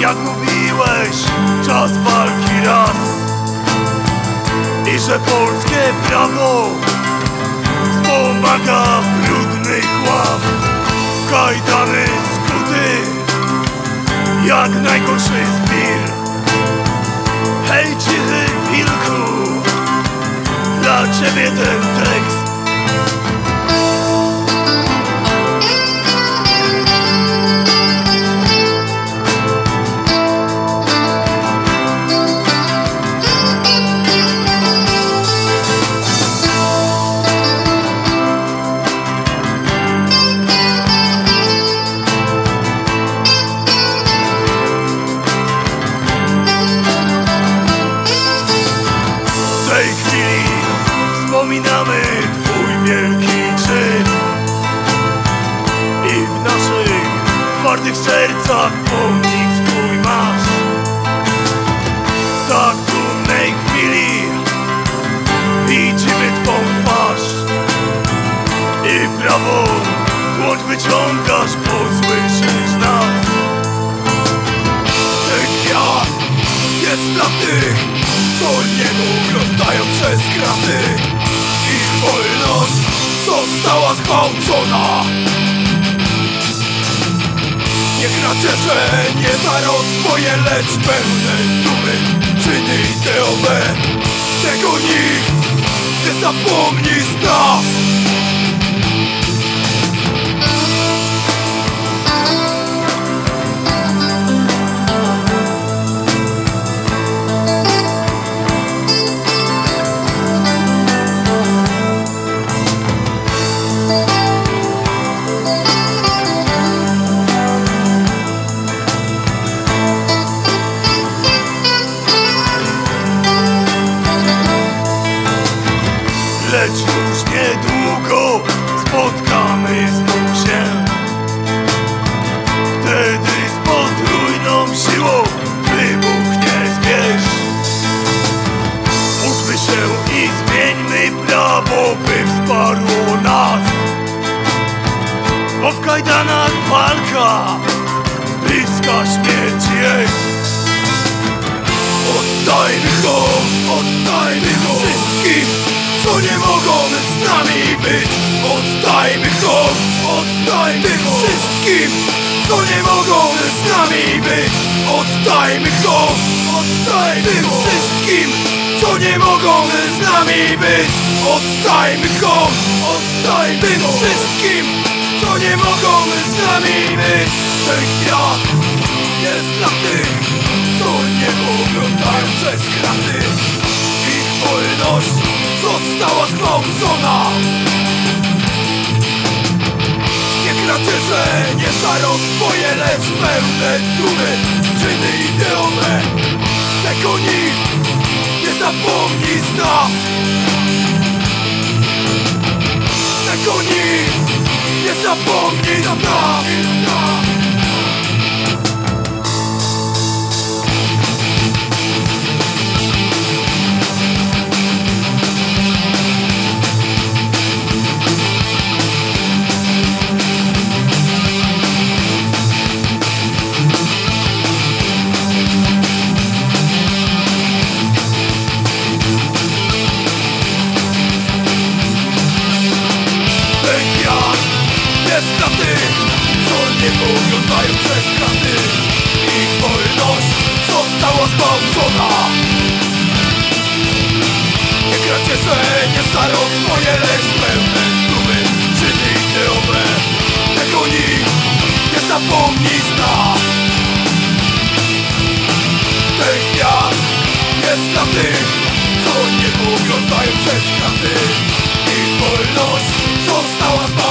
Jak mówiłeś, czas walki raz. I że polskie prawo Wspomaga brudnych łap Kajdany skuty Jak najgorszy zbir. Hej cichy wilku Dla ciebie ten, ten wspominamy Twój wielki czyn. I w naszych twardych sercach pomnik została zgwałcona. Niech racerze nie za rozwoje, lecz pełne dumy Czyny ideowe, tego nikt nie zapomni z nas Lecz już niedługo spotkamy znów się. Wtedy z potrójną siłą wybuchnie zwierz Uczmy się i zmieńmy prawo, by wsparło nas. Bo w kajdanach walka bliska śmierć jest. Oddajmy go, oddajmy go. Wszystkim, co nie z nami być. Oddajmy go, oddajmy wszystkim, co nie mogą z nami być. Oddajmy go, oddajmy go wszystkim, co nie mogą z nami być. Oddajmy go, oddajmy go wszystkim, co nie mogą z nami być. Ten kwiat jest dla tych, co nie oglądają przez kraty wolność została zgwałcona. Niech racerze nie żarą swoje, lecz pełne dumy Czyny ideowe, tego nikt nie zapomni z nas. Tego nikt nie zapomni z nas co nie oglądają przez kraty Ich wolność została zgwałcona. Niech racerze nie starą swoje, lecz pełne dumy Czyny ideowe, tego nikt nie zapomni z nas. Ten kwiat jest dla tych, co nie oglądają przez kraty Ich wolność została zgwałcona